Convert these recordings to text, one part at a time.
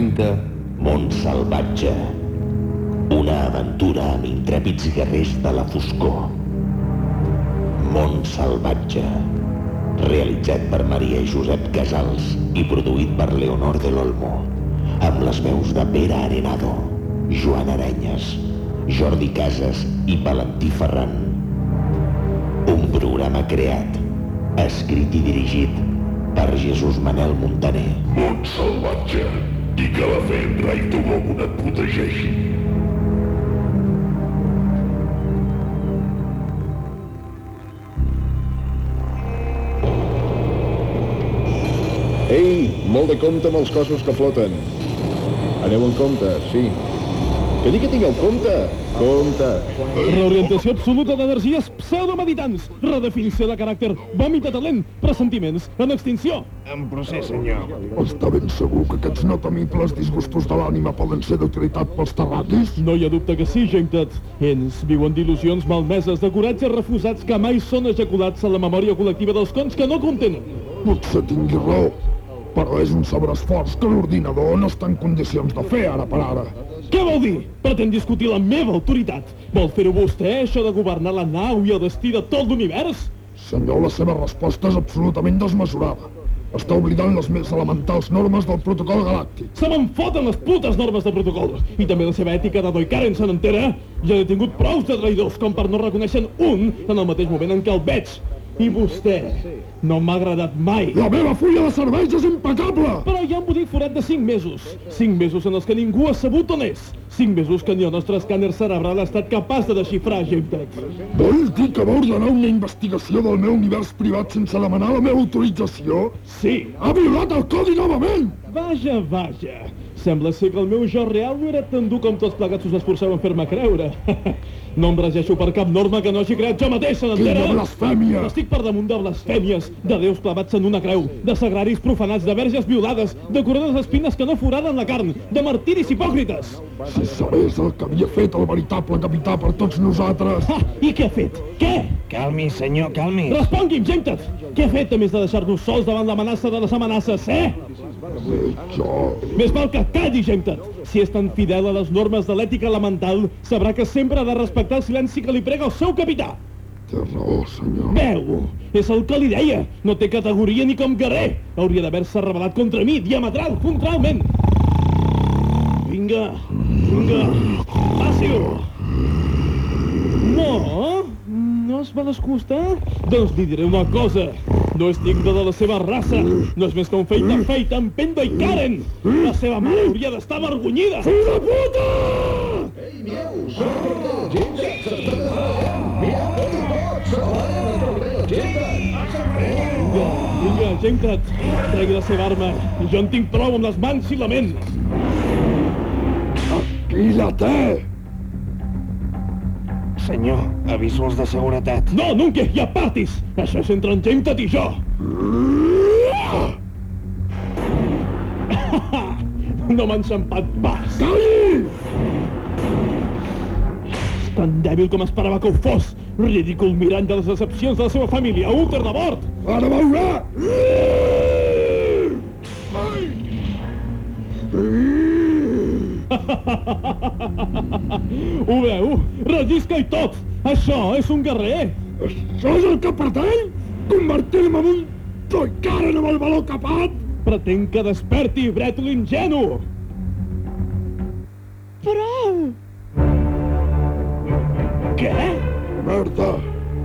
presenta Mont Salvatge. Una aventura amb intrèpids guerrers de la foscor. Mont Salvatge. Realitzat per Maria i Josep Casals i produït per Leonor de l'Olmo. Amb les veus de Pere Arenado, Joan Arenyes, Jordi Casas i Valentí Ferran. Un programa creat, escrit i dirigit per Jesús Manel Montaner. Mont salvatge, i que la Fenra i Tolomon et protegeixi. Ei, molt de compte amb els cossos que floten. Aneu en compte, sí. Que dic que tingueu compte. Compte. Reorientació absoluta d'energies pseudomeditants. Redefinició de caràcter. Vòmit de talent. Pressentiments en extinció. En procés, senyor. Està ben segur que aquests no temibles disgustos de l'ànima poden ser d'utilitat pels terratis? No hi ha dubte que sí, Jametet. Ells viuen d'il·lusions malmeses, de coratges refusats que mai són ejaculats a la memòria col·lectiva dels cons que no contenen. Potser tingui raó, però és un sobreesforç que l'ordinador no està en condicions de fer ara per ara. Què vol dir? Pretén discutir la meva autoritat? Vol fer-ho vostè, això de governar la nau i el destí de tot l'univers? Senyor, la seva resposta és absolutament desmesurada. Està oblidant les més elementals normes del protocol galàctic. Se me'n foten les putes normes de protocol. I també la seva ètica de Doikaren se n'entera. Ja he tingut prous de traïdors com per no reconèixer un en el mateix moment en què el veig. I vostè no m'ha agradat mai. La meva fulla de serveis és impecable! Però hi ha un bonic forat de 5 mesos. 5 mesos en els que ningú ha sabut on és. 5 mesos que ni el nostre escàner cerebral ha estat capaç de desxifrar, Jametet. Vol dir que va ordenar una investigació del meu univers privat sense demanar la meva autorització? Sí. Ha violat el codi novament! Vaja, vaja. Sembla ser que el meu jo real no era tan dur com tots plegats us esforceu en fer-me creure. no em regeixo per cap norma que no hagi creat jo mateix, se n'entera? Quina blasfèmia! Estic per damunt de blasfèmies, de déus clavats en una creu, de sagraris profanats, de verges violades, de corones espines que no foraden la carn, de martiris hipòcrites. Si sabés el que havia fet el veritable capità per tots nosaltres... Ha! I què ha fet? Què? Calmi, senyor, calmi. Respongui'm, Jametet! Què ha fet a més de deixar-nos sols davant l'amenaça de les amenaces, eh? Eh, jo... Més val que calli, Jametet! Si és tan fidel a les normes de l'ètica elemental, sabrà que sempre ha de respectar el silenci que li prega el seu capità. Té raó, senyor. Veu! És el que li deia! No té categoria ni com guerrer! Hauria d'haver-se rebel·lat contra mi, diametral, contralment! Vinga, vinga, faci-ho! No? No es vol escostar? Doncs li diré una cosa. No és digne de la seva raça. No és més que un feit de feit amb Pendo i Karen. La seva mare hauria d'estar avergonyida. Fill de puta! Vinga, vinga, Jametet, tregui la seva arma. Jo en tinc prou amb les mans i la ment. Qui la té? Senyor, avisos de seguretat. No, nunca, hi ha partis. Això és entre en Jametet i jo. No m'han xampat pas. Calli! És tan dèbil com esperava que ho fos. Ridícul mirant de les decepcions de la seva família. Úter de mort. Ara veurà! Ho veu? Rellisca i tot. Això és un guerrer. Això és el que pretén? Convertir-me en un toicaren amb el valor capat? Pretén que desperti brètol ingenu. Prou! Què? Merda!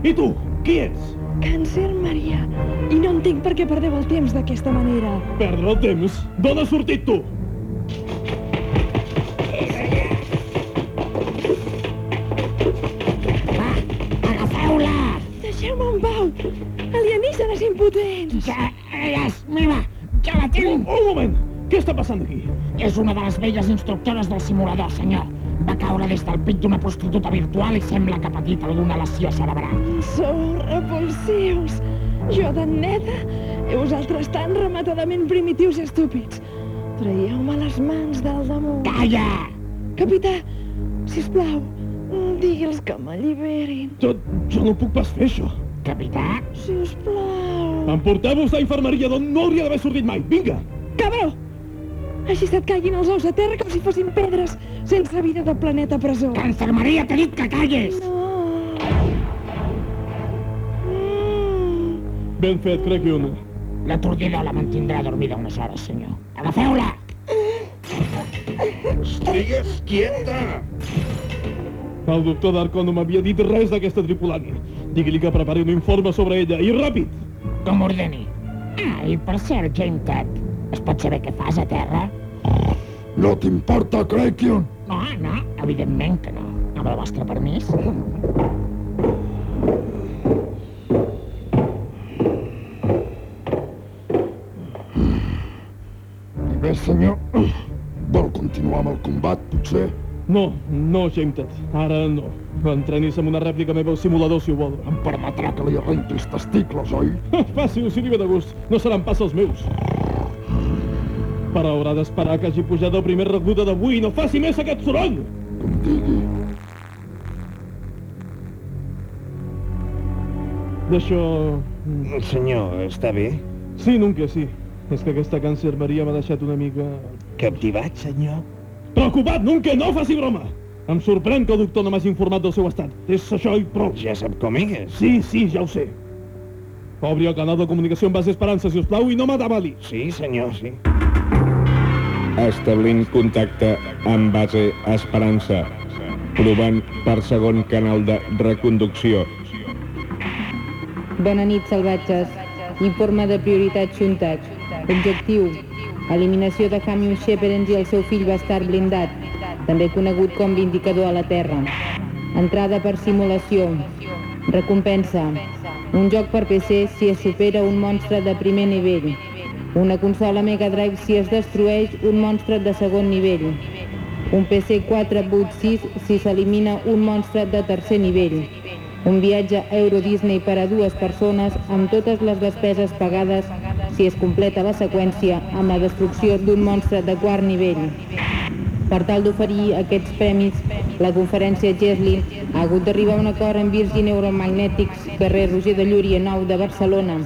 I tu, qui ets? Càncer, Maria. I no entenc per què perdeu el temps d'aquesta manera. Perdre el temps? D'on has sortit tu? Impotents! Ja és meva! Ja la Un, tinc! un moment! Què està passant aquí? És una de les velles instructores del simulador, senyor. Va caure des del pit d'una prostituta virtual i sembla que ha patit alguna lesió cerebral. Sou repulsius! Jo de neta i vosaltres tan rematadament primitius i estúpids. Traieu-me les mans del damunt. Calla! Capità, sisplau, digui'ls que m'alliberin. Jo, jo no puc pas fer això. Capità? Sisplau. Emporteu-vos a infermeria d'on no hauria d'haver sortit mai. Vinga! Cabró! Així se't caiguin els ous a terra com si fossin pedres, sense vida del planeta presó. Càncer Maria, t'he dit que calles! No. Mm. Ben fet, crec que una. L'atordida la mantindrà dormida unes hores, senyor. Agafeu-la! Estigues quieta! El doctor Darko no m'havia dit res d'aquesta tripulant. Digui-li que prepari un informe sobre ella, i ràpid! Com ordeni. Ah, i per cert, Jane Ted, es pot saber què fas a terra? No t'importa, Krakion? No, no, evidentment que no. Amb el vostre permís. Bé, senyor, vol continuar amb el combat, potser? No, no, Jametet, ara no. Entrenis amb una rèplica meva al simulador, si ho vol. Em permetrà que li arrenqui els testicles, oi? Fàcil, si li ve de gust. No seran pas els meus. Però haurà d'esperar que hagi pujat el primer recluta d'avui i no faci més aquest soroll! Com digui. D'això... Senyor, està bé? Sí, nunca sí. És que aquesta càncer Maria m'ha deixat una mica... Captivat, senyor? Preocupat, nunca, no faci broma! Em sorprèn que el doctor no m'hagi informat del seu estat. És això i prou. Ja sap com és. Sí, sí, ja ho sé. Obri el canal de comunicació amb base Esperança, si us plau, i no m'atabali. Sí, senyor, sí. Establint contacte amb base Esperança. Provant per segon canal de reconducció. Bona nit, salvatges. Informe de prioritat xuntat. Objectiu. Eliminació de Hamion Sheperens i el seu fill bastard blindat, també conegut com Vindicador a la Terra. Entrada per simulació. Recompensa. Un joc per PC si es supera un monstre de primer nivell. Una consola Mega Drive si es destrueix un monstre de segon nivell. Un PC 486 si s'elimina un monstre de tercer nivell. Un viatge a Euro Disney per a dues persones amb totes les despeses pagades si es completa la seqüència amb la destrucció d'un monstre de quart nivell. Per tal d'oferir aquests premis, la conferència Geslin ha hagut d'arribar a un acord amb Virgin Neuromagnetics, carrer Roger de Llúria 9 de Barcelona.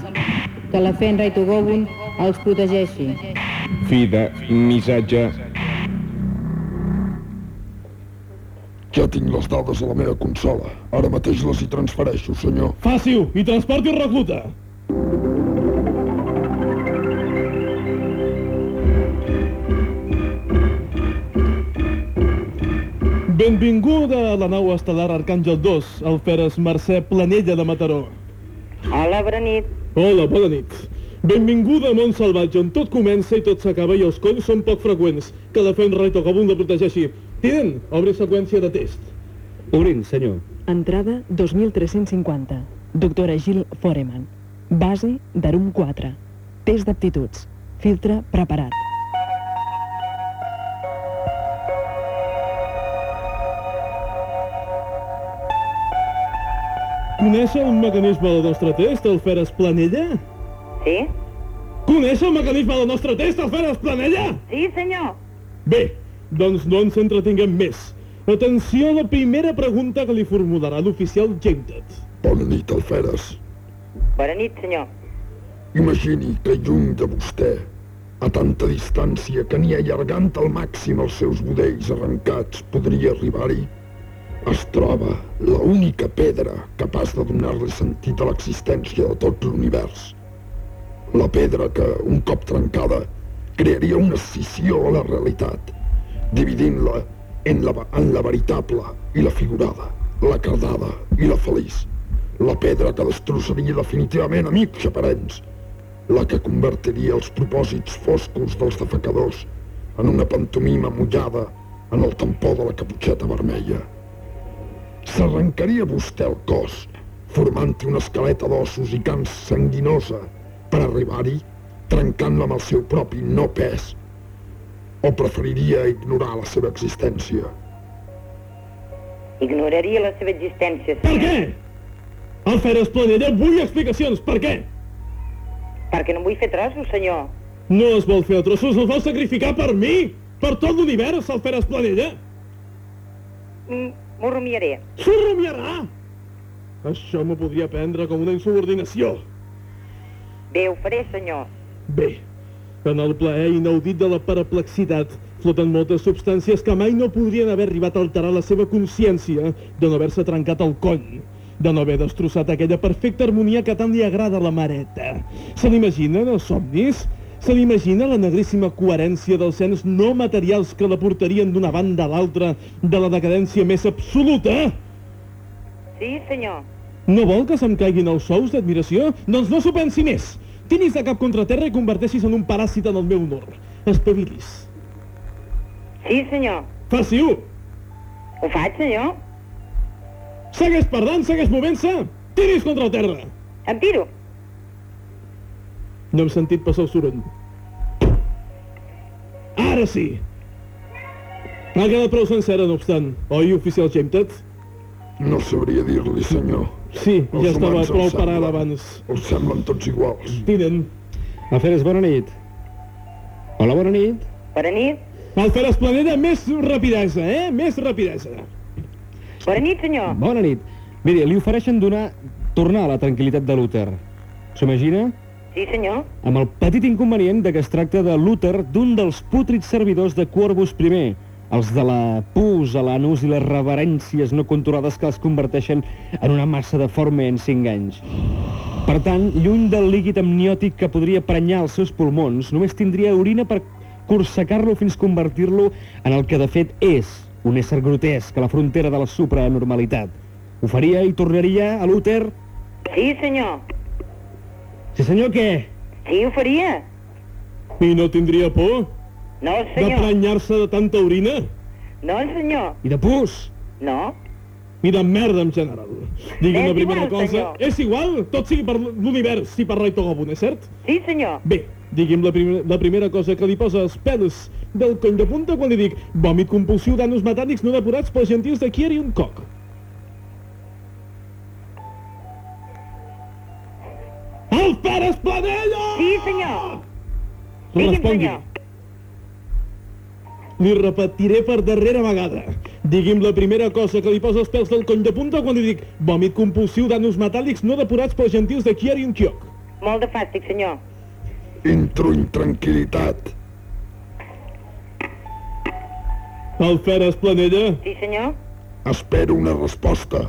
Que la Fenra i Togobun els protegeixi. Fi de missatge. Ja tinc les dades a la meva consola. Ara mateix les hi transfereixo, senyor. Faci-ho i transporti el recluta. Benvinguda a la nau estel·lar Arcàngel 2, el Feres Mercè Planella de Mataró. Hola, bona nit. Hola, bona nit. Benvinguda a Mont Salvatge, on tot comença i tot s'acaba i els colls són poc freqüents. Que la Fenra i Togobun la protegeixi. Tinent, obri seqüència de test. Obrint, senyor. Entrada 2350. Doctora Gil Foreman. Base d'Arum 4. Test d'aptituds. Filtre preparat. Coneix el mecanisme del nostre test, el Feres Planella? Sí? Coneix el mecanisme del nostre test, el Feres Planella? Sí, senyor. Bé, doncs no ens entretinguem més. Atenció a la primera pregunta que li formularà l'oficial Gentet. Bona nit, Alferes. Bona nit, senyor. Imagini que lluny de vostè, a tanta distància que ni allargant al màxim els seus budells arrencats podria arribar-hi, es troba la única pedra capaç de donar-li sentit a l'existència de tot l'univers. La pedra que, un cop trencada, crearia una escissió a la realitat, dividint-la en la, en la veritable i la figurada, la cardada i la feliç. La pedra que destrossaria definitivament amics xaparents, la que convertiria els propòsits foscos dels defecadors en una pantomima mullada en el tampó de la caputxeta vermella. S'arrencaria vostè el cos, formant-hi una esqueleta d'ossos i cans sanguinosa per arribar-hi, trencant-la amb el seu propi no pes, o preferiria ignorar la seva existència? Ignoraria la seva existència, Per què? El Feres Planella vull explicacions. Per què? Perquè no vull fer trossos, senyor. No es vol fer a trossos, es vol sacrificar per mi? Per tot l'univers, el Feres Planella? Mm, M'ho rumiaré. S'ho rumiarà! Això m'ho podria prendre com una insubordinació. Bé, ho faré, senyor. Bé, En el plaer inaudit de la perplexitat floten moltes substàncies que mai no podrien haver arribat a alterar la seva consciència de no haver-se trencat el coll, de no haver destrossat aquella perfecta harmonia que tant li agrada a la mareta. Se n'imaginen els somnis? Se n'imagina la negríssima coherència dels sens no materials que la portarien d'una banda a l'altra de la decadència més absoluta? Sí, senyor. No vol que se'm caiguin els sous d'admiració? Doncs no s'ho pensi més. Tinis de cap contra terra i converteixis en un paràsit en el meu honor. Espavilis. Sí, senyor. Faci-ho! Ho faig, senyor? Segueix parlant, segueix movent-se! Tiris contra el terra! Em tiro. No hem sentit passar el soroll. Ara sí! Ha quedat prou sencera, no obstant. Oi, oficial Jametet? No sabria dir-li, senyor. Sí, ja Els estava humans prou parada abans. Els semblen tots iguals. Tinent. Alferes, bona nit. Hola, bona nit. Bona nit. Alferes Planella, més rapidesa, eh? Més rapidesa. Bona nit, senyor. Bona nit. Miri, li ofereixen donar... tornar a la tranquil·litat de Luther. S'ho imagina? Sí, senyor. Amb el petit inconvenient de que es tracta de Luther d'un dels pútrids servidors de Corvus I, els de la pus, l'anus i les reverències no controlades que els converteixen en una massa de forma en 5 anys. Per tant, lluny del líquid amniòtic que podria prenyar els seus pulmons, només tindria orina per corsecar-lo fins convertir-lo en el que de fet és, un ésser grotesc a la frontera de la supranormalitat. Ho faria i tornaria a Luther? Sí, senyor. Sí, senyor, què? Sí, ho faria. I no tindria por No, senyor. prenyar-se de tanta orina? No, senyor. I de pus? No. I de merda en general. Digui'm És la primera igual, cosa. senyor. És igual? Tot sigui per l'univers i per Rai Togobun, és cert? Sí, senyor. Bé, digui'm la, prim la primera cosa que li posa els pèls del coll de punta quan li dic vòmit compulsiu d'anus metàl·lics no depurats pels gentils de Kier i un coc. El Pere Esplanella! Sí, senyor. Digui'm, senyor. Li repetiré per darrera vegada. Digui'm la primera cosa que li posa els pèls del coll de punta quan li dic vòmit compulsiu d'anus metàl·lics no depurats pels gentils de Kier i un quioc. Molt de fàstic, senyor. Entro en tranquil·litat. El Pere Esplanella? Sí, senyor. Espero una resposta.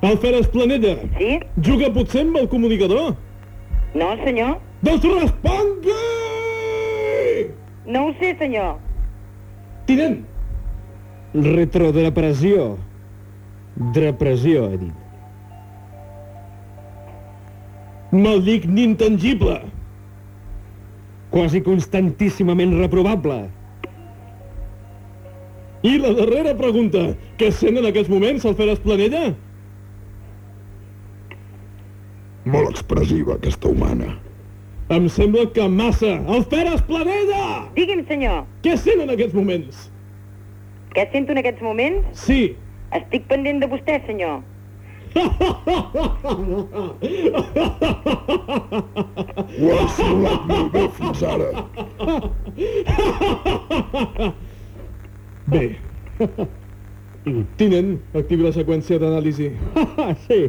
El Pere Esplanella? Sí? Juga potser amb el comunicador? No, senyor. Doncs respongui! No ho sé, senyor. Tinent, Retrodepressió. Depressió, he dit. malign intangible. Quasi constantíssimament reprovable. I la darrera pregunta. Què sent en aquests moments el Pere Esplanella? Molt expressiva, aquesta humana. Em sembla que massa. El Pere Esplanella! Digui'm, senyor. Què sent en aquests moments? Què sento en aquests moments? Sí. Estic pendent de vostè, senyor. Ho ha simulat molt bé fins ara. Bé. Tinent, activi la seqüència d'anàlisi. sí.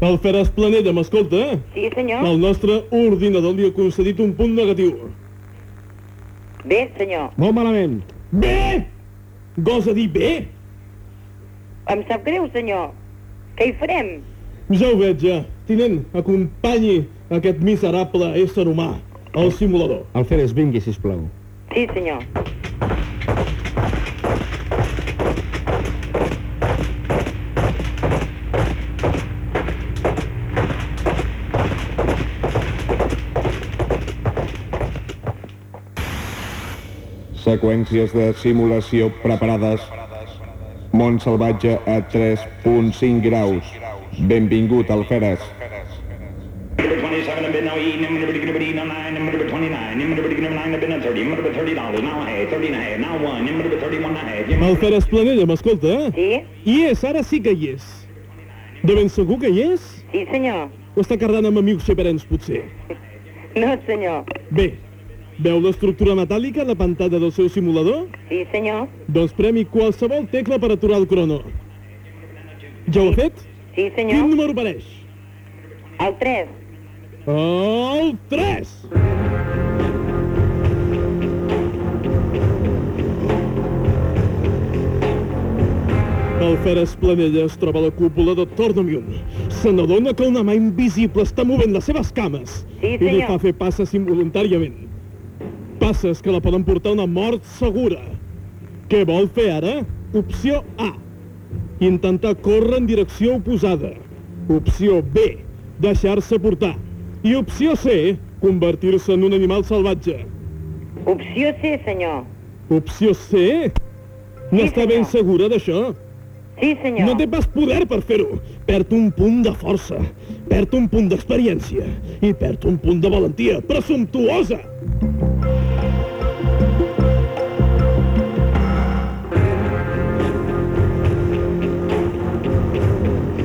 El Pere Esplanella, m'escolta? Sí, senyor. El nostre ordinador li ha concedit un punt negatiu. Bé, senyor. Molt malament. Bé! Gosa dir bé? Em sap greu, senyor. Què hi farem? Ja ho veig, ja. Tinent, acompanyi aquest miserable ésser humà al simulador. Alferes, vingui, sisplau. Sí, senyor. Seqüències de simulació preparades. Món salvatge a 3.5 graus. Benvingut, Alferes. Number 27 have been now eaten, number 9, number 29, number 9 have been at 30, number 30 dollars, now a half, 30 and a half, now one, number 31 and a half. El Pere Esplanella, m'escolta? Sí? Hi és, ara sí que hi és. De ben segur que hi és? Sí, senyor. O està cardant amb amics separents, potser? No, senyor. Bé, Veu l'estructura metàl·lica la pantalla del seu simulador? Sí, senyor. Doncs premi qualsevol tecla per aturar el crono. Ja ho ha fet? Sí, Quin senyor. número apareix? El 3. El 3! El Feres Planella es troba a la cúpula de Tornomium. Se n'adona que una mà invisible està movent les seves cames Sí, i li senyor. fa fer passes involuntàriament. Passes que la poden portar una mort segura. Què vol fer ara? Opció A. Intentar córrer en direcció oposada. Opció B. Deixar-se portar. I opció C. Convertir-se en un animal salvatge. Opció C, senyor. Opció C? N'està ben segura d'això? Sí, senyor. No té pas poder per fer-ho. Perd un punt de força, perd un punt d'experiència i perd un punt de valentia presumptuosa.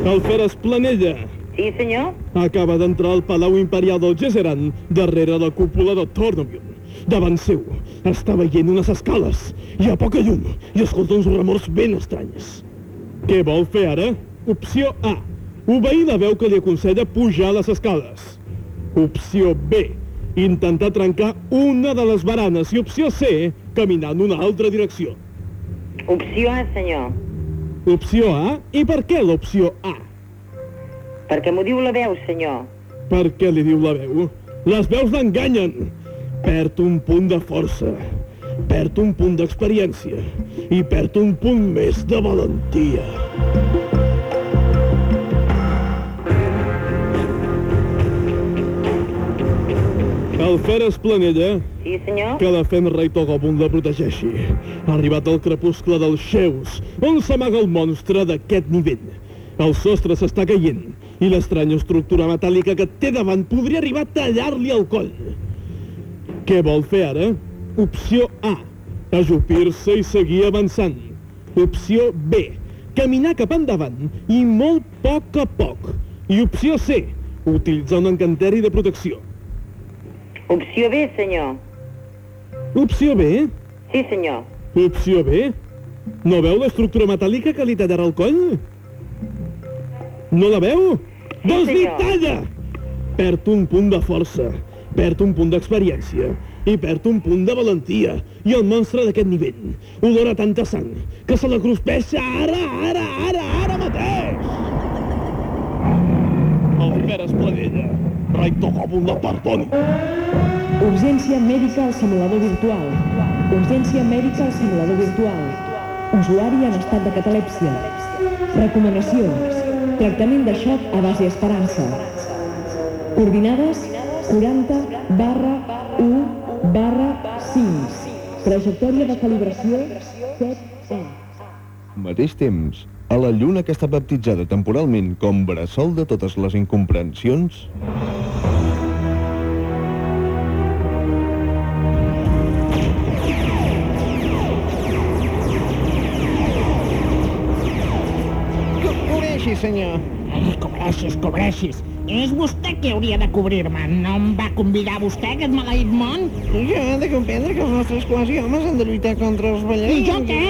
El Feres Planella Sí, senyor. acaba d'entrar al Palau Imperial del Gesseran, darrere la cúpula de Tornomium. Davant seu està veient unes escales. Hi ha poca llum i escolta uns remors ben estranys. Què vol fer ara? Opció A. Obeir la veu que li aconsella pujar les escales. Opció B. Intentar trencar una de les baranes. I opció C. Caminar en una altra direcció. Opció A, senyor. Opció A? I per què l'opció A? Perquè m'ho diu la veu, senyor. Per què li diu la veu? Les veus l'enganyen. Perd un punt de força, perd un punt d'experiència i perd un punt més de valentia. El Feres Planella, Sí, senyor. que la Fenrei Togobun la protegeixi. Ha arribat el crepuscle dels Xeus, on s'amaga el monstre d'aquest nivell. El sostre s'està caient i l'estranya estructura metàl·lica que té davant podria arribar a tallar-li el coll. Què vol fer ara? Opció A. Ajupir-se i seguir avançant. Opció B. Caminar cap endavant i molt poc a poc. I opció C. Utilitzar un encanteri de protecció. Opció B, senyor. Opció B? Sí, senyor. Opció B? No veu l'estructura metàl·lica que li tallarà el coll? No la veu? Sí, doncs li talla! Perd un punt de força, perd un punt d'experiència i perd un punt de valentia. I el monstre d'aquest nivell olora tanta sang que se la cruspeixa ara, ara, ara, ara mateix! El Feres Planella, Rai Togobun la perdoni. Urgència mèdica al simulador virtual. Urgència mèdica al simulador virtual. Usuari en estat de catalèpsia. Recomanacions. Tractament de xoc a base esperança. Coordinades 40 barra 1 barra 5. Trajectòria de calibració 7 E. Mateix temps, a la lluna que està baptitzada temporalment com bressol de totes les incomprensions, Cobreixi, senyor. Eh, cobreixis, cobreixis. És vostè qui hauria de cobrir-me. No em va convidar vostè, aquest maleït món? Jo he de comprendre que els nostres quasi homes han de lluitar contra els I ballets. jo què?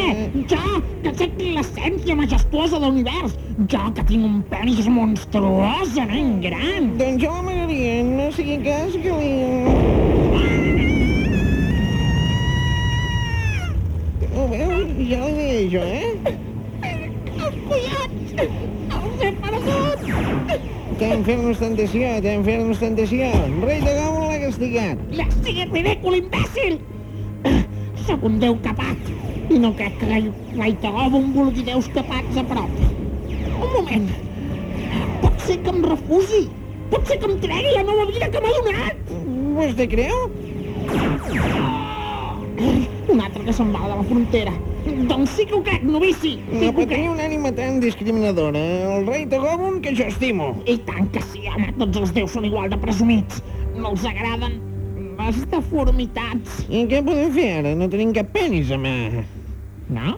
Jo, que sóc l'essència majestuosa de l'univers. Jo, que tinc un penis monstruosament gran. Doncs jo l'amagaria, no sigui cas que li... Ho veu? Ja li deia jo, eh? Tentació, t'hem fet tentació. Rei de Gòmol l'ha castigat. Ja sigui ridícul, imbècil! Sóc un déu capat, i no crec que l'Aitagòbum vulgui déus capats a prop. Un moment. Pot ser que em refusi. Pot ser que em tregui la nova vida que m'ha donat. Vostè creu? Un altre que se'n va de la frontera. Doncs sí que ho crec, novici. Sí No pot crec. tenir una ànima tan discriminadora. El rei Togobun que jo estimo. I tant que sí, home, tots els déus són igual de presumits. No els agraden les deformitats. I què podem fer ara? No tenim cap penis a mà. No?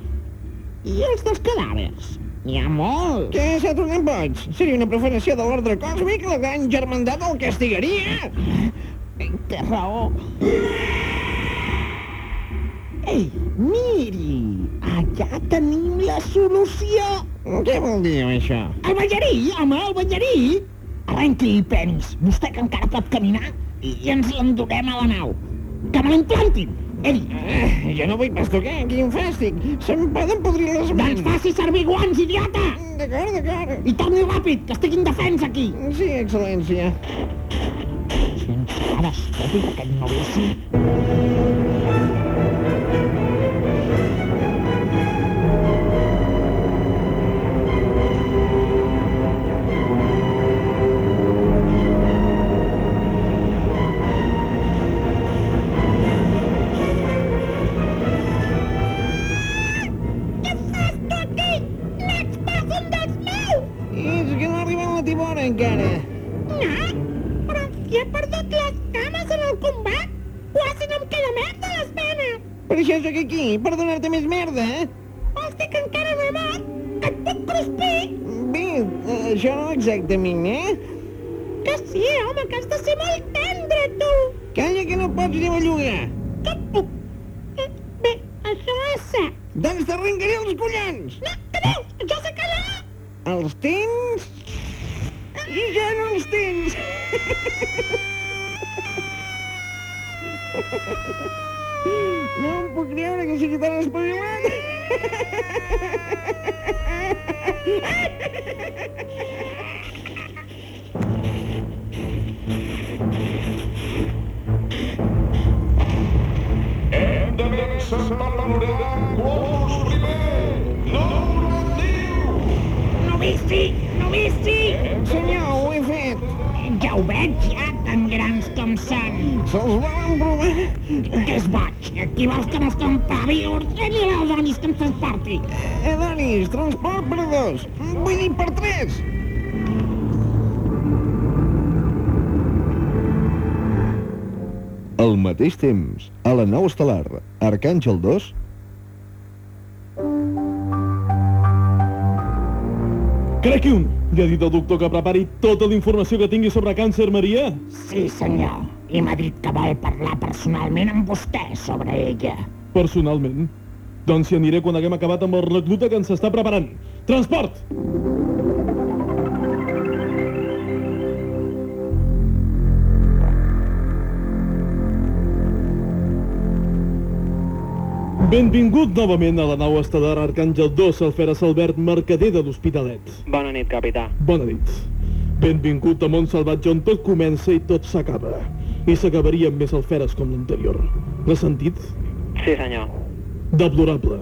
I els dels cadàvers? N'hi ha molts. Què s'ha tornat boig? Seria una profanació de l'ordre còsmic, la gran germandat el castigaria. Té raó. Ei, miri, allà tenim la solució. Què vol dir això? El ballarí, home, el ballarí. Arrenqui penis, vostè que encara pot caminar, i ens l'endurem a la nau. Que me l'implantin. Ei, Eh, jo no vull pas tocar, quin fàstic. Se'm poden podrir les doncs mans. faci servir guants, idiota! D'acord, d'acord. I torni ràpid, que estic indefens aquí. Sí, excel·lència. Sense cara estúpid, aquest novici. És Per això sóc aquí, per donar-te més merda, eh? Vols dir que encara no he mort? Que et puc cruspir? Bé, això no exactament, eh? Que sí, home, que has de ser molt tendre, tu. Calla que no pots ni bellugar. Que et puc... Bé, això és cert. Doncs t'arrencaré els collons. No, que veus? Jo sé callar. Els tens? I ja no els tens. No em puc creure que sigui tan espavilat. Hem de vèncer per valorar quos primer. No rendiu! Novici, novici! Senyor, ho he fet. Ja ho veig, ja, tan grans com són. Se'ls volen provar? Que és boig. Qui vols que nos compravi? Ordeni a l'Adonis que ens transporti. Adonis, transport per dos. Vull dir per tres. Al mateix temps, a la nau estel·lar Arcàngel 2, Crec un! Li ha dit el doctor que prepari tota la informació que tingui sobre càncer, Maria? Sí, senyor. I m'ha dit que vol parlar personalment amb vostè sobre ella. Personalment. Doncs hi aniré quan haguem acabat amb el recluta que ens està preparant. Transport! Benvingut novament a la nau estel·lar Arcàngel 2, Alferes Albert, mercader de l'Hospitalet. Bona nit, capità. Bona nit. Benvingut a Mont Salvatge on tot comença i tot s'acaba. I s'acabaria amb més alferes com l'anterior. L'has sentit? Sí, senyor. Deplorable.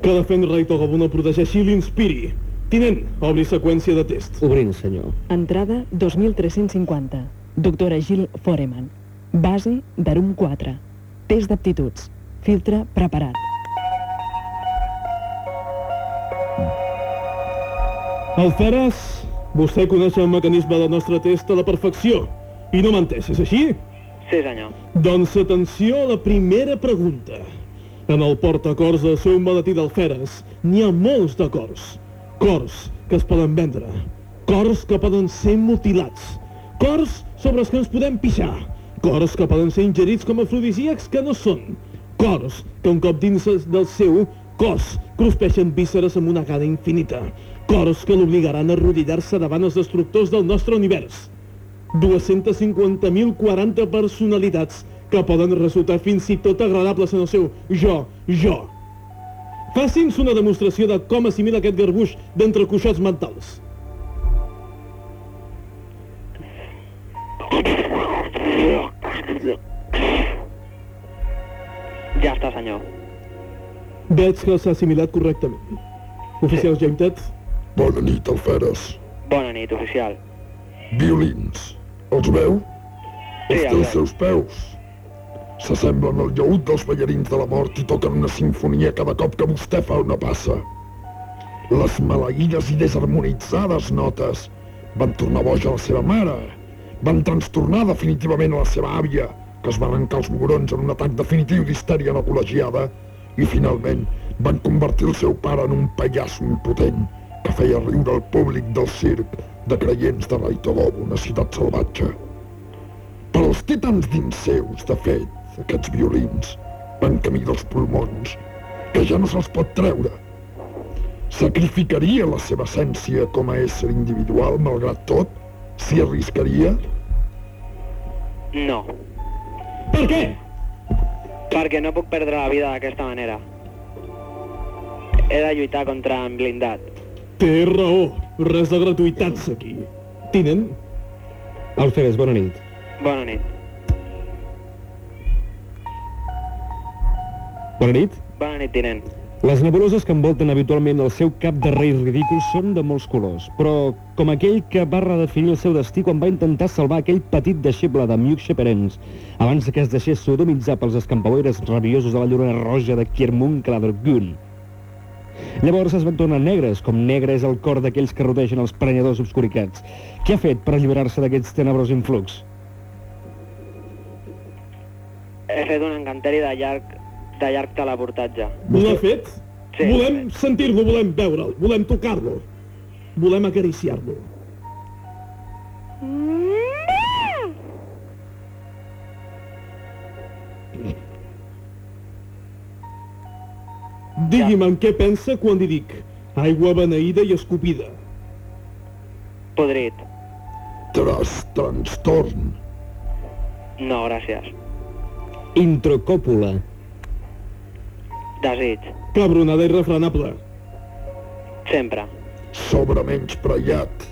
Que la Fenrir Togabu no protegeixi i l'inspiri. Tinent, obri seqüència de test. Obrint, senyor. Entrada 2350. Doctora Gil Foreman. Base d'Arum 4. Test d'aptituds. Filtre preparat. Alferes, vostè coneix el mecanisme del nostre test a la perfecció. I no menteix, és així? Sí, senyor. Doncs atenció a la primera pregunta. En el portacors del seu maletí d'alferes n'hi ha molts de cors. Cors que es poden vendre. Cors que poden ser mutilats. Cors sobre els que ens podem pixar. Cors que poden ser ingerits com afrodisíacs que no són. Cors que un cop dins del seu cos cruspeixen vísceres amb una gana infinita. Cors que l'obligaran a arrodillar-se davant els destructors del nostre univers. 250.040 personalitats que poden resultar fins i tot agradables en el seu jo, jo. Faci'ns una demostració de com assimila aquest garbuix d'entrecuixots mentals. Ja està, senyor. Veig que s'ha assimilat correctament. Oficial sí. Jametet, Bona nit, Alferes. Bona nit, oficial. Violins. Els veu? Sí, Els veig. seus peus. S'assemblen al llaüt dels ballarins de la mort i toquen una sinfonia cada cop que vostè fa una passa. Les maleïdes i desharmonitzades notes van tornar boja a la seva mare. Van trastornar definitivament a la seva àvia, que es va arrencar els mugrons en un atac definitiu d'histèria no col·legiada, i finalment van convertir el seu pare en un pallasso impotent que feia riure el públic del circ de creients de Raitogobo, una ciutat salvatge. Però els té tants dins seus, de fet, aquests violins, en camí dels pulmons, que ja no se'ls pot treure. Sacrificaria la seva essència com a ésser individual, malgrat tot? S'hi arriscaria? No. Per què? Perquè no puc perdre la vida d'aquesta manera. He de lluitar contra en blindat. Té raó. Res de gratuïtats aquí. Tinent? Alferes, bona nit. Bona nit. Bona nit. Bona nit, tinent. Les nebuloses que envolten habitualment el seu cap de reis ridículs són de molts colors, però com aquell que va redefinir el seu destí quan va intentar salvar aquell petit deixeble de Miuk Sheperens, abans que es deixés sodomitzar pels escampaueres rabiosos de la lluna roja de Kiermun Kladorgun. Llavors es van tornar negres, com negre és el cor d'aquells que rodegen els prenyadors obscuricats. Què ha fet per alliberar-se d'aquests tenebros influx? He fet un encanteri de llarg, de llarg teleportatge. L'ha fet? Sí. Volem sentir-lo, volem veure'l, volem tocar-lo. Volem acariciar-lo. Digui'm en què pensa quan li dic aigua beneïda i escopida. Podrit. Tras trastorn. No, gràcies. Introcòpula. Desig. Cabronada irrefrenable. Sempre. Sobre menys prellat.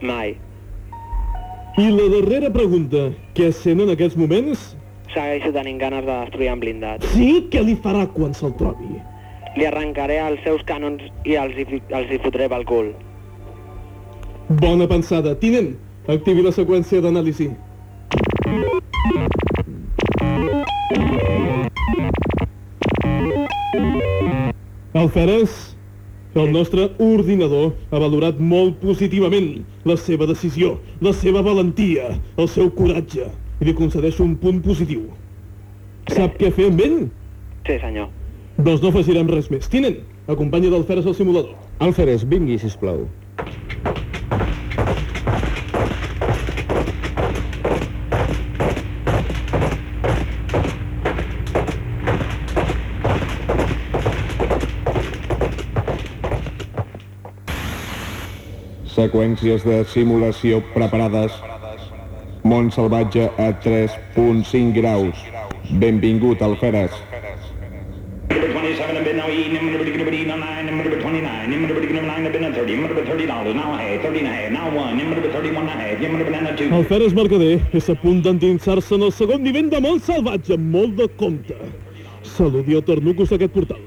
Mai. I la darrera pregunta, què sent en aquests moments? Segueixo tenint ganes de destruir en blindat. Sí, què li farà quan se'l trobi? Li arrencaré els seus cànons i els hi, els hi fotré pel cul. Bona pensada. Tinent, activi la seqüència d'anàlisi. Alferes, el nostre ordinador ha valorat molt positivament la seva decisió, la seva valentia, el seu coratge, i li concedeixo un punt positiu. Sap què fer amb ell? Sí, senyor. Doncs no afegirem res més. Tinent, acompanya d'Alferes al simulador. Alferes, vingui, sisplau. Seqüències de simulació preparades. Món salvatge a 3.5 graus. Benvingut, Alferes. Number 27 have been now eating, number 29, number 29, number 29 have been at 30, number 30 dollars, now a half, 30 and a half, now one, number 31 and a half, number banana two. Alferes Mercader és a punt d'endinsar-se en el segon nivell de molt salvatge, amb molt de compte. Saludi a Tornucos d'aquest portal.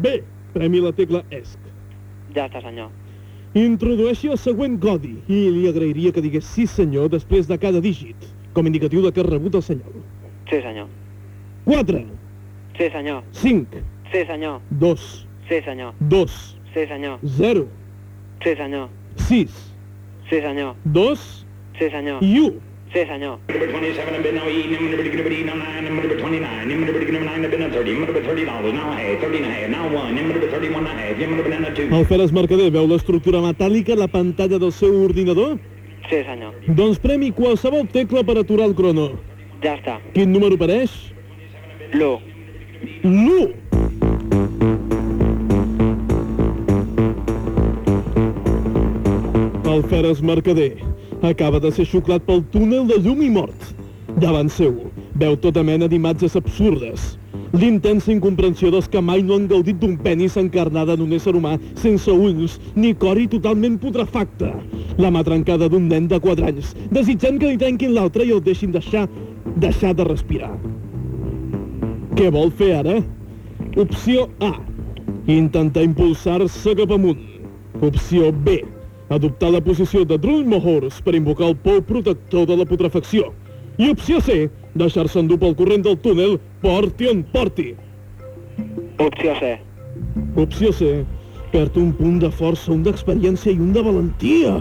Bé, premi la tecla ESC. Ja està, senyor. Introdueixi el següent codi i li agrairia que digués sí senyor després de cada dígit, com indicatiu de que ha rebut el senyal. Sí, senyor. 4, Sí, senyor. 5, Sí, senyor. 2, Sí, senyor. 2, Sí, senyor. 0, Sí, senyor. 6, Sí, senyor. 2 Sí, senyor. i 1. Sí, senyor. Number 27 have been now eating, number 29, number 29, number 29 have been at 30, number 30 dollars, now a half, 30 and a half, now one, number 31 and a half, number banana two. Alferes Mercader veu l'estructura metàl·lica a la pantalla del seu ordinador? Sí, senyor. Doncs premi qualsevol tecla per aturar el crono. Ja està. Quin número apareix? L'1. L'1. Alferes Mercader acaba de ser xuclat pel túnel de llum i mort. Davant seu, veu tota mena d'imatges absurdes. L'intensa incomprensió dels que mai no han gaudit d'un penis encarnada en un ésser humà sense ulls ni cor i totalment putrefacte. La mà trencada d'un nen de 4 anys, desitjant que li trenquin l'altre i el deixin deixar, deixar de respirar. Què vol fer ara? Opció A. Intentar impulsar-se cap amunt. Opció B. Adoptar la posició de Drul Mohors per invocar el pou protector de la putrefacció. I opció C. Deixar-se endur pel corrent del túnel, porti on porti. Opció C. Opció C. Perd un punt de força, un d'experiència i un de valentia.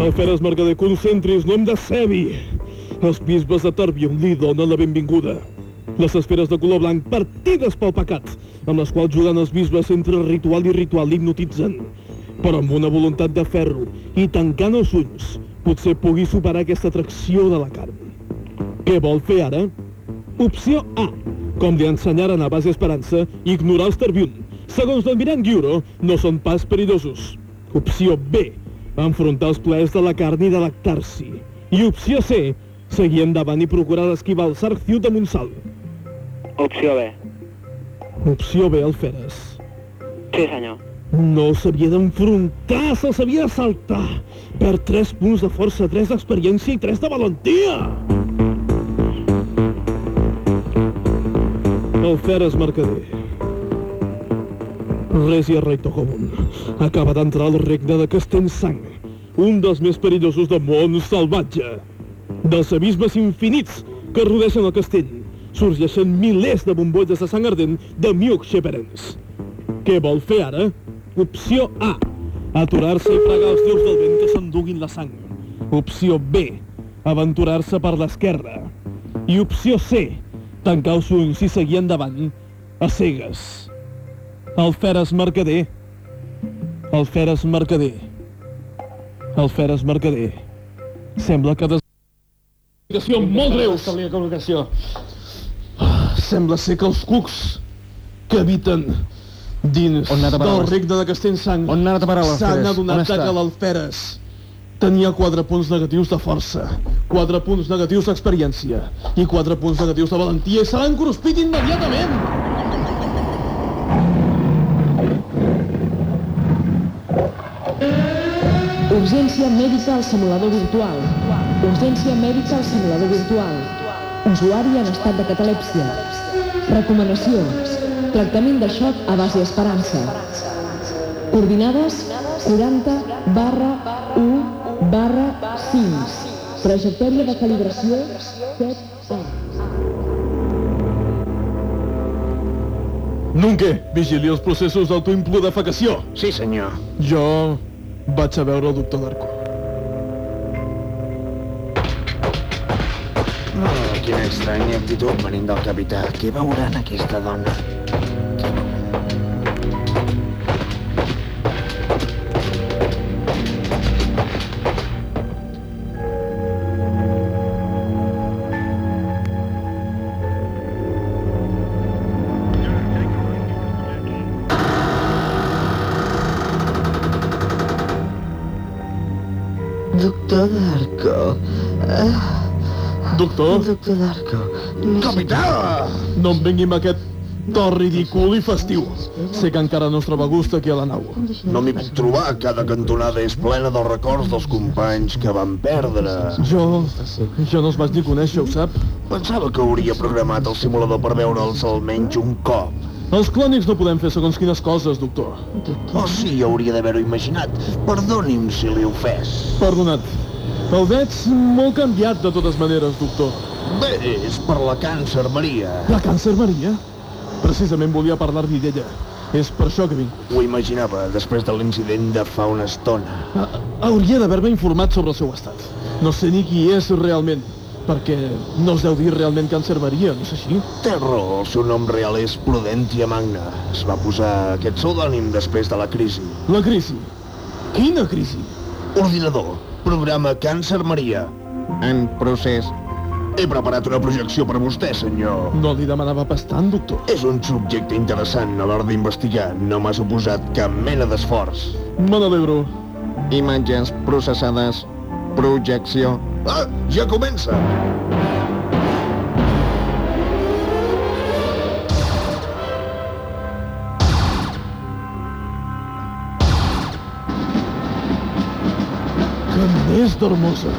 Alferes Mercader, concentris, no hem de cebi. Els bisbes de Tarbion li donen la benvinguda. Les esferes de color blanc partides pel pecat, amb les quals juguen els bisbes entre ritual i ritual l'hipnotitzen. però amb una voluntat de ferro i tancant els ulls, potser pugui superar aquesta atracció de la carn. Què vol fer ara? Opció A. Com li ensenyaren a base Esperança, ignorar els Terbiun. Segons l'almirant Gyuro, no són pas perillosos. Opció B. Enfrontar els plaers de la carn i delectar-s'hi. I opció C. Seguir endavant i procurar esquivar el Sarciu de Montsalt. Opció B. Opció B, Alferes. Sí, senyor. No s'havia d'enfrontar, se'ls havia de saltar. Per 3 punts de força, 3 d'experiència i 3 de valentia. El Feres Mercader. Regia Rei Togobun acaba d'entrar al regne de Castellsang, un dels més perillosos del món salvatge. Dels abismes infinits que rodeixen el castell sorgeixen milers de bombolles de sang ardent de Miuk Sheperens. Què vol fer ara? Opció A. Aturar-se i pregar els déus del vent que s'enduguin la sang. Opció B. Aventurar-se per l'esquerra. I opció C. Tancar els ulls i seguir endavant a cegues. El Feres Mercader. El Feres Mercader. El Feres Mercader. Sembla que des... Molt greus. comunicació. Sembla ser que els cucs que habiten dins On del regne de Castellsang s'han On adonat que l'Alferes tenia 4 punts negatius de força, 4 punts negatius d'experiència i 4 punts negatius de valentia i se l'han cruspit immediatament! Urgència mèdica al simulador virtual. Urgència mèdica al simulador virtual. Usuari en estat de catalèpsia. Recomanacions. Tractament de xoc a base esperança. Coordinades 40 barra 1 barra 5. Trajectòria de calibració 7 Nunque, vigili els processos d'autoimplodefecació. Sí, senyor. Jo vaig a veure el doctor Darko. Estranya actitud venint del capità. Què veuran aquesta dona? Doctor? Doctor Darko. Capità! No em vengui amb aquest to ridícul i festiu. Sé que encara no es troba a gust aquí a la nau. No m'hi puc trobar, cada cantonada és plena dels records dels companys que van perdre. Jo... jo no els vaig ni conèixer, ho sap? Pensava que hauria programat el simulador per veure'ls almenys un cop. Els clònics no podem fer segons quines coses, doctor. Oh, sí, hauria d'haver-ho imaginat. Perdoni'm si li he ofès. Perdonat. El veig molt canviat de totes maneres, doctor. Bé, és per la càncer, Maria. La càncer Maria? Precisament volia parlar-li d'ella. És per això que vinc. Ho imaginava, després de l'incident de fa una estona. Ha- Hauria d'haver-me informat sobre el seu estat. No sé ni qui és realment, perquè no es deu dir realment càncer Maria, no és així? Té raó, el seu nom real és Prudentia Magna. Es va posar aquest pseudònim després de la crisi. La crisi? Quina crisi? Ordinador. Programa Càncer Maria. En procés. He preparat una projecció per vostè, senyor. No li demanava pas tant, doctor. És un subjecte interessant a l'hora d'investigar. No m'ha suposat cap mena d'esforç. Me n'alegro. Imatges processades. Projecció. Ah, ja comença! Més d'hermosa.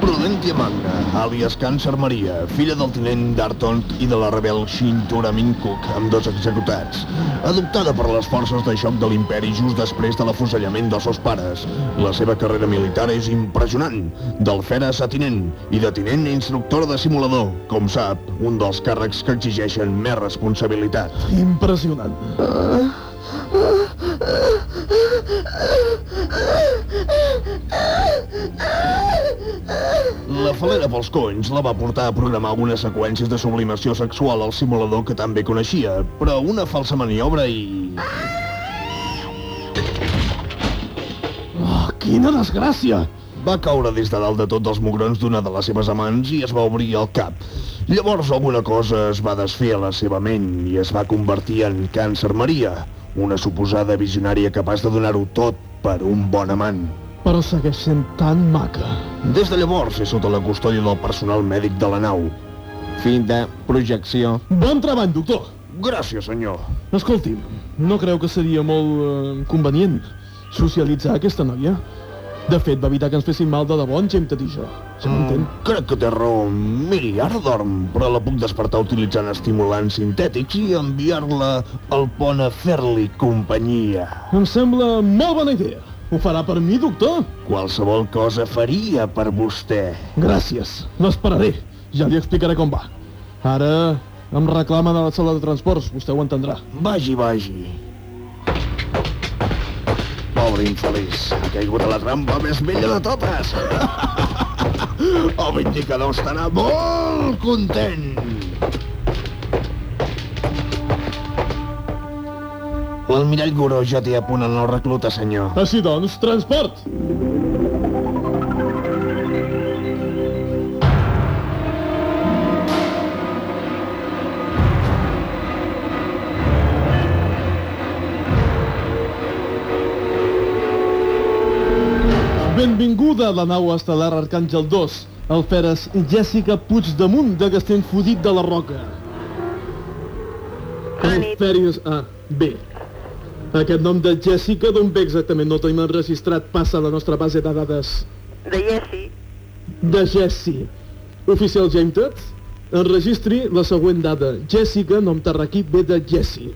Prudentia Magna, àlies Càncer Maria, filla del tinent Darton i de la rebel Shintura Minkuk, amb dos executats. Adoptada per les forces de xoc de l'imperi just després de l'afusellament dels seus pares. La seva carrera militar és impressionant. D'alferes a tinent i de tinent a instructora de simulador. Com sap, un dels càrrecs que exigeixen més responsabilitat. Impressionant. La falera pels conys la va portar a programar algunes seqüències de sublimació sexual al simulador que també coneixia, però una falsa maniobra i... Quina desgràcia! Va caure des de dalt de tot dels mugrons d'una de les seves amants i es va obrir el cap. Llavors alguna cosa es va desfer a la seva ment i es va convertir en Càncer Maria, una suposada visionària capaç de donar-ho tot per un bon amant. Però segueix sent tan maca. Des de llavors és sota la custòdia del personal mèdic de la nau. Fin de projecció. Bon treball, doctor! Gràcies, senyor. Escolti'm, no creu que seria molt eh, convenient socialitzar aquesta noia? De fet, va evitar que ens fessin mal de debò en Gemta i jo. Se m'entén? Crec que té raó. Miri, ara dorm, però la puc despertar utilitzant estimulants sintètics i enviar-la al pont a fer-li companyia. Em sembla molt bona idea. Ho farà per mi, doctor? Qualsevol cosa faria per vostè. Gràcies. L'esperaré. Ja li explicaré com va. Ara em reclamen a la sala de transports, vostè ho entendrà. Vagi, vagi. Pobre infeliç, ha caigut a la trampa més vella de totes. El vindicador estarà molt content. L'almirall Guró ja té a punt el nou recluta, senyor. Així doncs, transport! Benvinguda a la nau estel·lar Arcàngel 2, el feres Jessica Puigdemunt de Castellfudit de la Roca. El Fèries... Ah, bé. Aquest nom de Jessica d'on ve exactament? No tenim enregistrat, passa a la nostra base de dades. De Jessie. De Jessie. Oficial Jametet, enregistri la següent dada. Jessica, nom terraquí, ve de Jessie.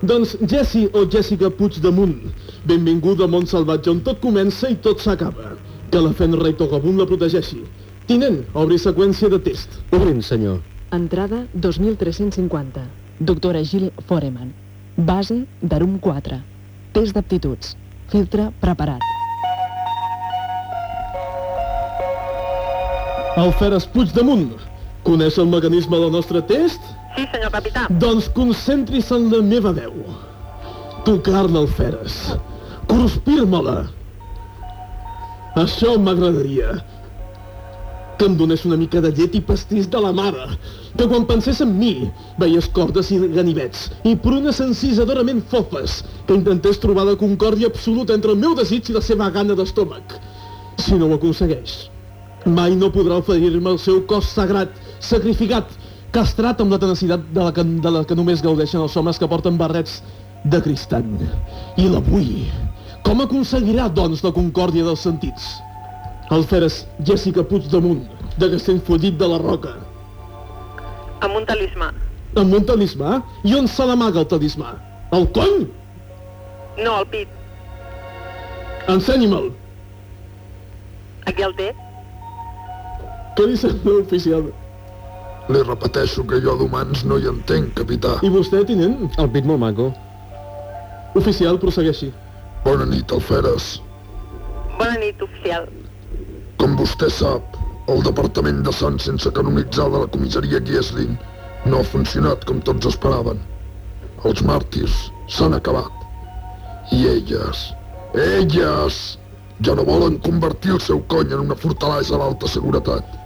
Doncs Jessie o Jessica Puigdemunt, benvinguda a Mont Salvatge on tot comença i tot s'acaba. Que la Fenrei Togabun la protegeixi. Tinent, obri seqüència de test. Obrim, senyor. Entrada 2350. Doctora Gil Foreman. Base d'Arum 4. Test d'aptituds. Filtre preparat. Alferes Puigdemunt, coneix el mecanisme del nostre test? Sí, senyor capità. Doncs concentris en la meva veu. Tocar-la, Alferes. Cruspir-me-la. Això m'agradaria. Que em donés una mica de llet i pastís de la mare. Que quan pensés en mi, veies cordes i ganivets i prunes encisadorament fofes que intentés trobar la concòrdia absoluta entre el meu desig i la seva gana d'estómac. Si no ho aconsegueix, mai no podrà oferir-me el seu cos sagrat, sacrificat, castrat amb la tenacitat de la que, de la que només gaudeixen els homes que porten barrets de cristall. I l'avui, com aconseguirà, doncs, la concòrdia dels sentits? El feres Jessica Puigdemunt, de Castellfollit de la Roca. Amb un talismà. Amb un talismà? I on se l'amaga el talismà? El cony? No, el pit. Ensenyi-me'l. Aquí el té. Què li sembla, oficial? Li repeteixo que jo d'humans no hi entenc, capità. I vostè, tinent? El pit molt maco. Oficial, prossegueixi. Bona nit, Alferes. Bona nit, oficial. Com vostè sap, el Departament de Sang sense canonitzar de la comissaria Gieslin no ha funcionat com tots esperaven. Els màrtirs s'han acabat. I elles, elles, ja no volen convertir el seu cony en una fortalesa d'alta seguretat.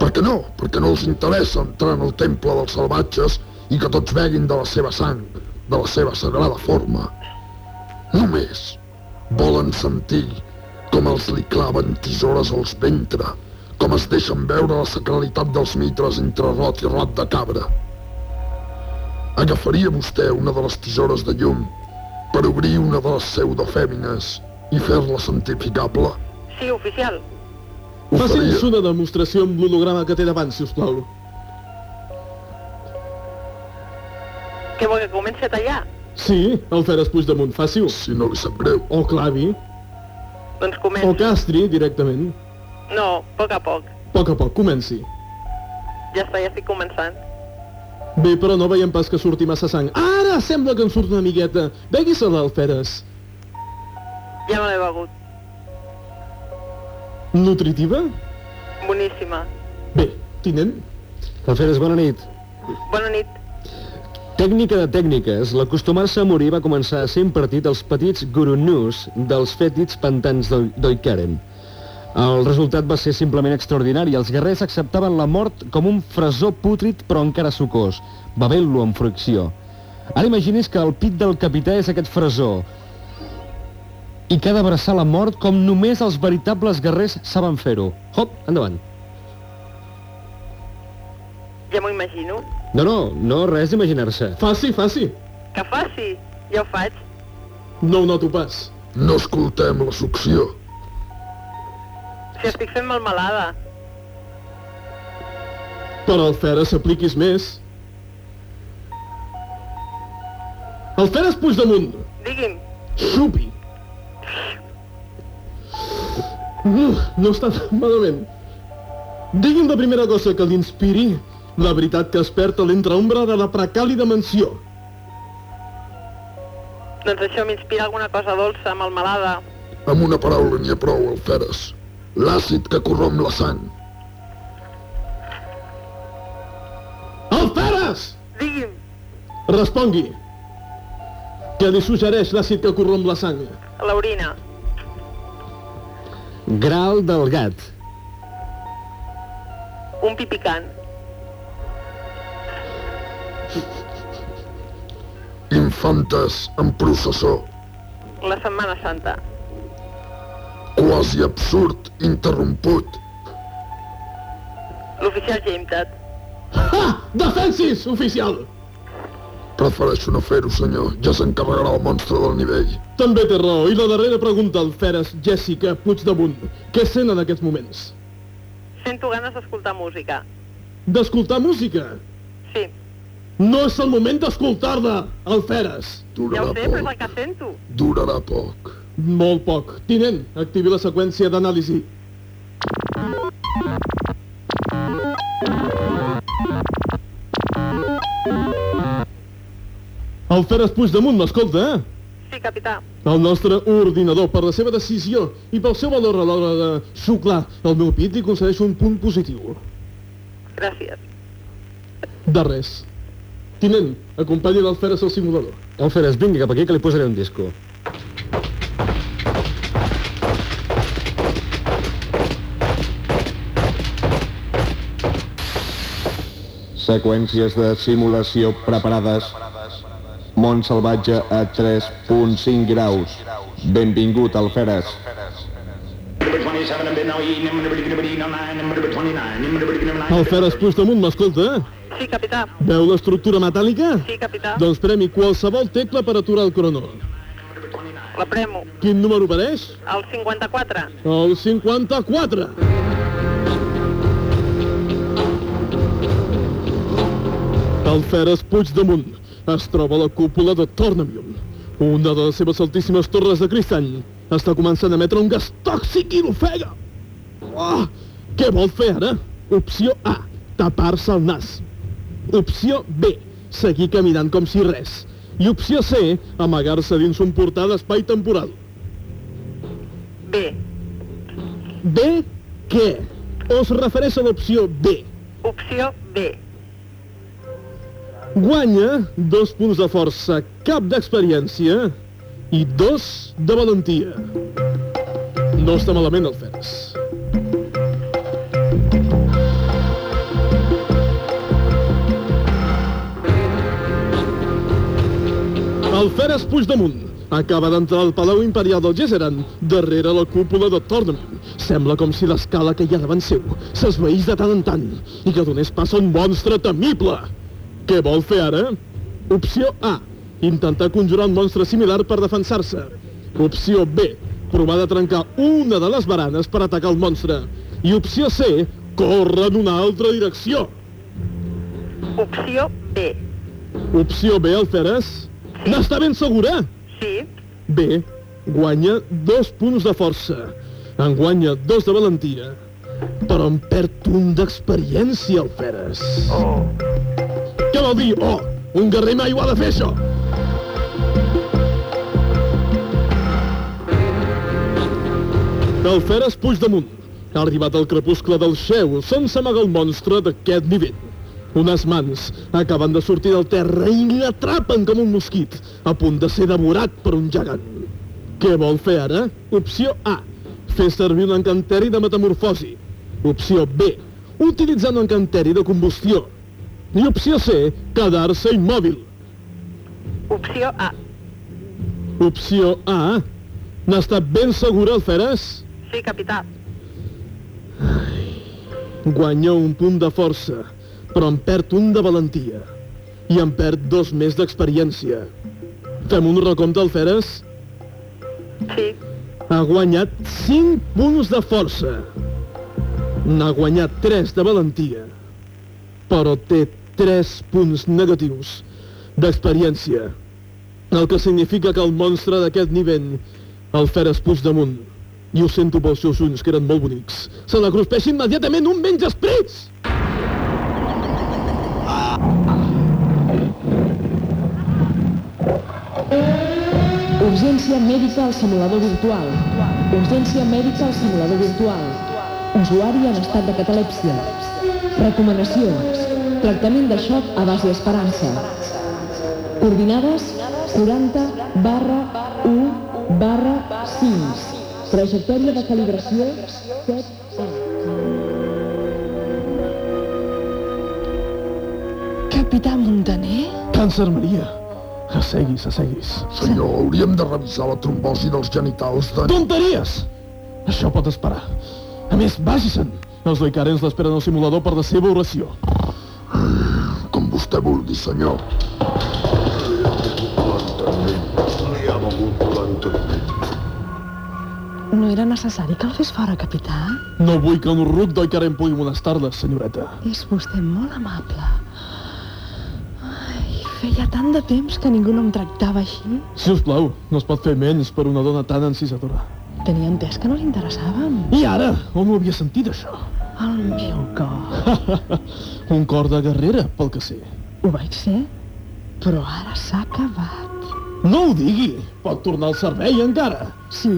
Per què no? Perquè no els interessa entrar en el temple dels salvatges i que tots beguin de la seva sang, de la seva sagrada forma. Només volen sentir com els li claven tisores als ventre, com es deixen veure la sacralitat dels mitres entre rot i rot de cabra. Agafaria vostè una de les tisores de llum per obrir una de les pseudofèmines i fer-la santificable? Sí, oficial. Faci'ns una demostració amb l'holograma que té davant, si us plau. Què vol que comenci a tallar? Sí, el Feres Puigdemunt, faci-ho. Si no li sap greu. O clavi. Doncs comenci. O castri, directament. No, a poc a poc. A poc a poc, comenci. Ja està, ja estic començant. Bé, però no veiem pas que surti massa sang. Ara sembla que en surt una miqueta. Begui-se-la, el Feres. Ja me l'he begut. Nutritiva? Boníssima. Bé, tinent? El Feres, bona nit. Bona nit. Tècnica de tècniques, l'acostumar-se a morir va començar a ser impartit als petits gurunus dels fètids pantans d'Oi- d'Oikaren. El resultat va ser simplement extraordinari. Els guerrers acceptaven la mort com un fresor pútrid però encara sucós, bevent-lo amb fricció. Ara imagini's que el pit del capità és aquest fresor i que ha d'abraçar la mort com només els veritables guerrers saben fer-ho. Hop, endavant. Ja m'ho imagino. No, no, no, res d'imaginar-se. Faci, faci. Que faci. Ja ho faig. No ho noto pas. No escoltem la succió. Si estic fent malmelada. Però el Fera s'apliquis més. El Feres Puigdemunt. Digui'm. Xupi. Uh, no està malament. Digui'm la primera cosa que l'inspiri la veritat que es perd a l'entreombra de la precàlida mansió. Doncs això m'inspira alguna cosa dolça, malmelada. Amb una paraula n'hi ha prou, Alferes. L'àcid que corromp la sang. El Feres! Digui'm. Respongui. Què li suggereix l'àcid que corromp la sang? L'orina. Gral del gat. Un pipicant. Infantes en processó. La Setmana Santa. Quasi absurd, interromput. L'oficial Jametat. Ah! Defensis, oficial! Prefereixo no fer-ho, senyor. Ja s'encarregarà el monstre del nivell. També té raó. I la darrera pregunta al Feres Jessica Puigdemunt. Què sent en aquests moments? Sento ganes d'escoltar música. D'escoltar música? Sí. No és el moment d'escoltar-la, el Feres. Ja ho sé, però és el que sento. Durarà poc. Molt poc. Tinent, activi la seqüència d'anàlisi. El Feres Puigdemunt m'escolta, eh? Sí, capità. El nostre ordinador, per la seva decisió i pel seu valor a l'hora de xuclar el meu pit, li concedeix un punt positiu. Gràcies. De res. Tinent, acompanyi l'Alferes al simulador. Alferes, vingui cap aquí que li posaré un disco. Seqüències de simulació preparades. Mont salvatge a 3.5 graus. Benvingut, Alferes. Number 27 and bid now E, number 9, number 29, number 29. Alferes Puigdemunt m'escolta, eh? Sí, capità. Veu l'estructura metàl·lica? Sí, capità. Doncs premi qualsevol tecla per aturar el crono. La premo. Quin número apareix? El 54. El 54. El Feres Puigdemunt es troba a la cúpula de Tornamium. Una de les seves altíssimes torres de cristall està començant a emetre un gas tòxic i l'ofega. Oh, què vol fer ara? Opció A, tapar-se el nas. Opció B, seguir caminant com si res. I opció C, amagar-se dins un portal d'espai temporal. B. B, què? O es refereix a l'opció B? Opció B. Guanya dos punts de força, cap d'experiència i dos de valentia. No està malament el Feres. El Feres Puigdemunt acaba d'entrar al Palau Imperial del Gesseran, darrere la cúpula de Tornament. Sembla com si l'escala que hi ha davant seu s'esveís de tant en tant i que donés pas a un monstre temible. Què vol fer ara? Opció A. Intentar conjurar un monstre similar per defensar-se. Opció B. Provar de trencar una de les baranes per atacar el monstre. I opció C. Córrer en una altra direcció. Opció B. Opció B, Alferes? N'està ben segura? Sí. B. Guanya dos punts de força. En guanya dos de valentia. Però en perd un d'experiència, Alferes. Oh. Què vol dir? Oh, un guerrer mai ho ha de fer, això. El Feres Puigdemunt ha arribat al crepuscle del Xeu, on s'amaga el monstre d'aquest nivell. Unes mans acaben de sortir del terra i l'atrapen com un mosquit, a punt de ser devorat per un gegant. Què vol fer ara? Opció A. Fer servir un encanteri de metamorfosi. Opció B. Utilitzar un encanteri de combustió. I opció C. Quedar-se immòbil. Opció A. Opció A. N'està ben segura, Alferes? Sí, capità. Guanya un punt de força, però en perd un de valentia. I en perd dos més d'experiència. Fem un recompte, Alferes? Sí. Ha guanyat 5 punts de força. N'ha guanyat 3 de valentia. Però té 3 punts negatius d'experiència. El que significa que el monstre d'aquest nivell, el Feres Puigdamunt, i ho sento pels seus ulls, que eren molt bonics, se la cruspeix immediatament un menys esprits! Urgència mèdica al simulador virtual. Urgència mèdica al simulador virtual. Usuari en estat de catalèpsia. Recomanacions. Tractament de xoc a base esperança. Coordinades 40 barra 1 barra 5. Trajectòria de calibració 7 Capità Montaner? Càncer, Maria. Asseguis, asseguis. Senyor, hauríem de revisar la trombosi dels genitals de... Tonteries! Això pot esperar. A més, vagi-se'n. Els doicarens l'esperen al simulador per la seva oració. Com vostè vulgui, senyor. Li ha mogut volantament. No era necessari que el fes fora, capità? No vull que un ruc doicaren pugui molestar-la, senyoreta. És vostè molt amable. Ai, feia tant de temps que ningú no em tractava així. Si us plau, no es pot fer menys per una dona tan encisadora. Tenia entès que no li interessàvem. I ara? On ho havia sentit, això? El meu cor. Un cor de guerrera, pel que sé. Ho vaig ser, però ara s'ha acabat. No ho digui! Pot tornar al servei, encara. Sí?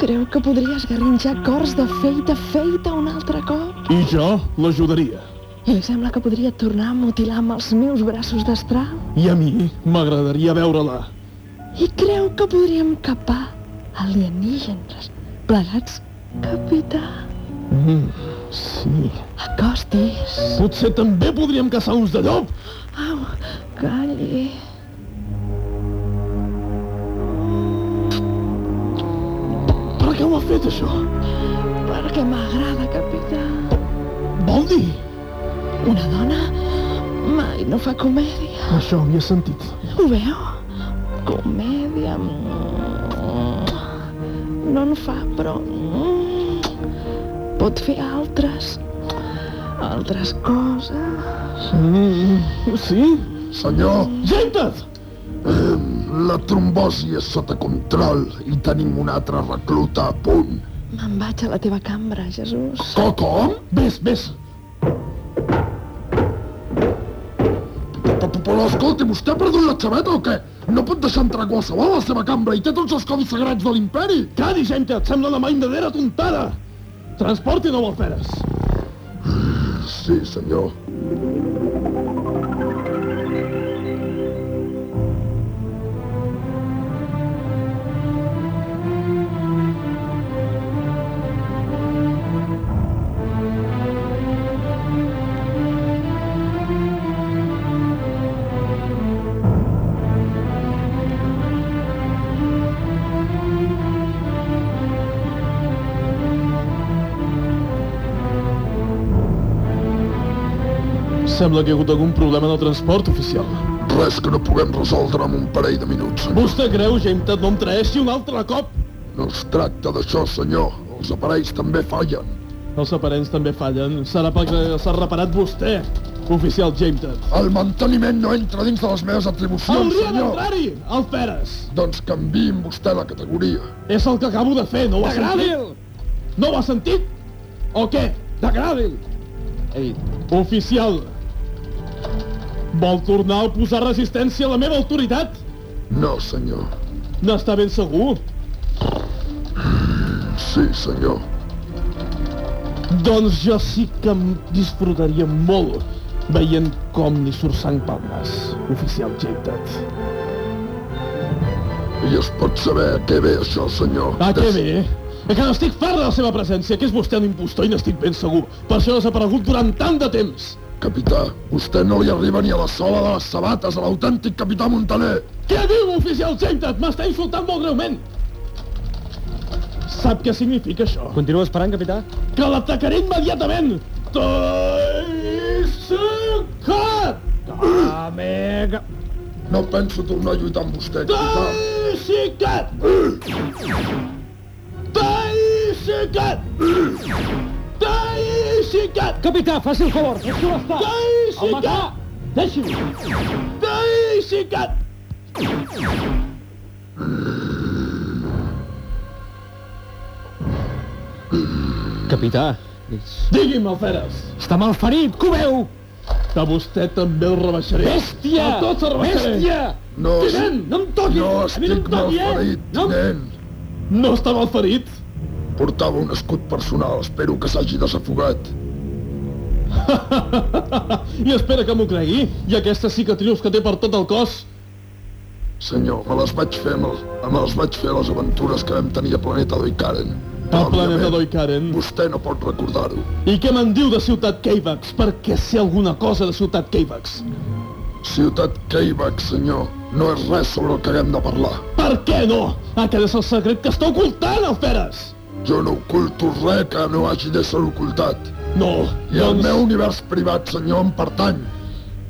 Creu que podria esgarrinxar cors de feita feita un altre cop? I jo l'ajudaria. I li sembla que podria tornar a mutilar amb els meus braços destral? I a mi m'agradaria veure-la. I creu que podríem capar alienígenes plegats, capità? Mm, sí. Acostis. Potser també podríem caçar uns de llop. Au, calli. Per què ho ha fet, això? Perquè m'agrada, capità. Vol dir? Una dona mai no fa comèdia. Això ho havia sentit. Ho veu? Comèdia... No en fa, però... Pot fer altres... Altres coses... Mm, sí? Senyor, Genta't! eh, la trombosi és sota control i tenim un altre recluta a punt. Me'n vaig a la teva cambra, Jesús. Co com? Ves, ves. Però, escolti, vostè ha perdut la xaveta o què? No pot deixar entrar qualsevol a la seva cambra i té tots els codis sagrats de l'imperi. Cadi, Genta, et sembla la mainadera tontada. Transporti no vol feres. Sí, senyor. Sembla que hi ha hagut algun problema en el transport oficial. Res que no puguem resoldre en un parell de minuts, senyor. Vostè creu, Genta, no em traeixi un altre cop? No es tracta d'això, senyor. Els aparells també fallen. Els aparells també fallen. Serà perquè s'ha reparat vostè, oficial Jameson. El manteniment no entra dins de les meves atribucions, Hauria senyor. d'entrar-hi, Alferes. Doncs canviïn vostè la categoria. És el que acabo de fer, no ho ha sentit? No ho ha sentit? O què? Degradi'l! Ei, oficial. Vol tornar a posar resistència a la meva autoritat? No, senyor. N'està ben segur? Sí, senyor. Doncs jo sí que em disfrutaria molt veient com li surt sang pel nas, oficial Jaitat. I es pot saber a què ve això, senyor? A què ve? És que n'estic fart de la seva presència, que és vostè un impostor i n'estic ben segur. Per això ha desaparegut durant tant de temps. Capità, vostè no li arriba ni a la sola de les sabates a l'autèntic capità Montaner. Què diu, oficial Jaitat? M'està insultant molt greument. Sap què significa això? Continua esperant, capità? Que l'atacaré immediatament! Taisekat! Amiga! No penso tornar a lluitar amb vostè, capità. Taisekat! Taisekat! Taisekat! Capità, faci el favor, deixi-ho estar. Taisekat! Deixi-ho. Taisekat! Capità, Digui'm, Alferes! està malferit, que ho veu? Que vostè també el rebaixaré. Bèstia! A tots el rebaixaré. Bèstia! No, Tinent, no em toqui! no mi no em estic toqui, eh? malferit, No, tinent. no està malferit? Portava un escut personal, espero que s'hagi desafogat. I espera que m'ho cregui. I aquestes cicatrius que té per tot el cos. Senyor, me les vaig fer amb, el, me les vaig fer a les aventures que vam tenir a Planeta Doikaren. Al planeta Doikaren. Vostè no pot recordar-ho. I què me'n diu de Ciutat Keivax? Perquè sé alguna cosa de Ciutat Keivax. Ciutat Keivax, senyor, no és res sobre el que haguem de parlar. Per què no? Aquest és el secret que està ocultant, Alferes! Jo no oculto res que no hagi d'ésser ocultat. No, I el doncs- meu univers privat, senyor, em pertany.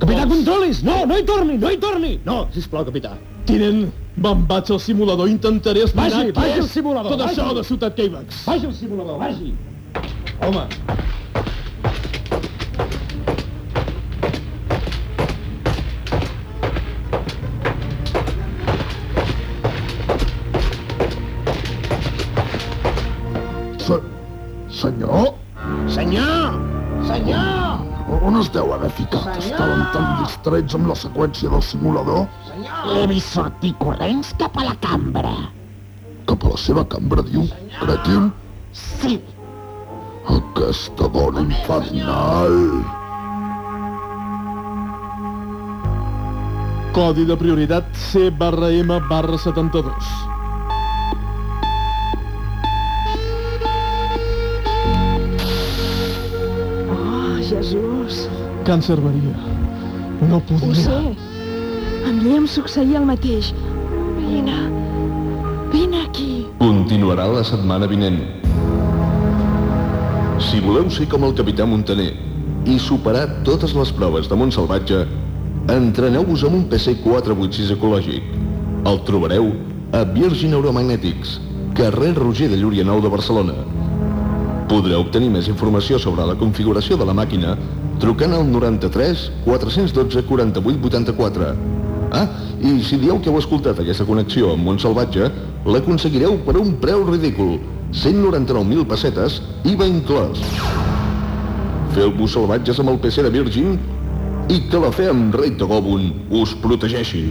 Capità, controlis! No, no hi torni, no hi torni! No, sisplau, capità. Tinent, me'n vaig al simulador, intentaré esbrinar Vagi, vagi al simulador, tot vagi. això de Ciutat Keivax. Vagi al simulador, vagi. Home, distraets amb la seqüència del simulador L'he vist sortir corrents cap a la cambra. cap a la seva cambra, diu. Cretin, Sí, aquesta dona infernal. codi de prioritat C barra M barra 72. Oh, Jesús. Càncer Maria. No Ho podia. sé. A mi em succeïa el mateix. Vine. Vine aquí. Continuarà la setmana vinent. Si voleu ser com el capità Montaner i superar totes les proves de món salvatge, entreneu-vos amb un PC 486 ecològic. El trobareu a Virgin Neuromagnetics, carrer Roger de Llúria 9 de Barcelona. Podreu obtenir més informació sobre la configuració de la màquina trucant al 93 412 48 84. Ah, i si dieu que heu escoltat aquesta connexió amb món salvatge, l'aconseguireu per un preu ridícul, 199.000 pessetes, IVA inclòs. Feu-vos salvatges amb el PC de Virgin i que la fe amb rei Togobun us protegeixi.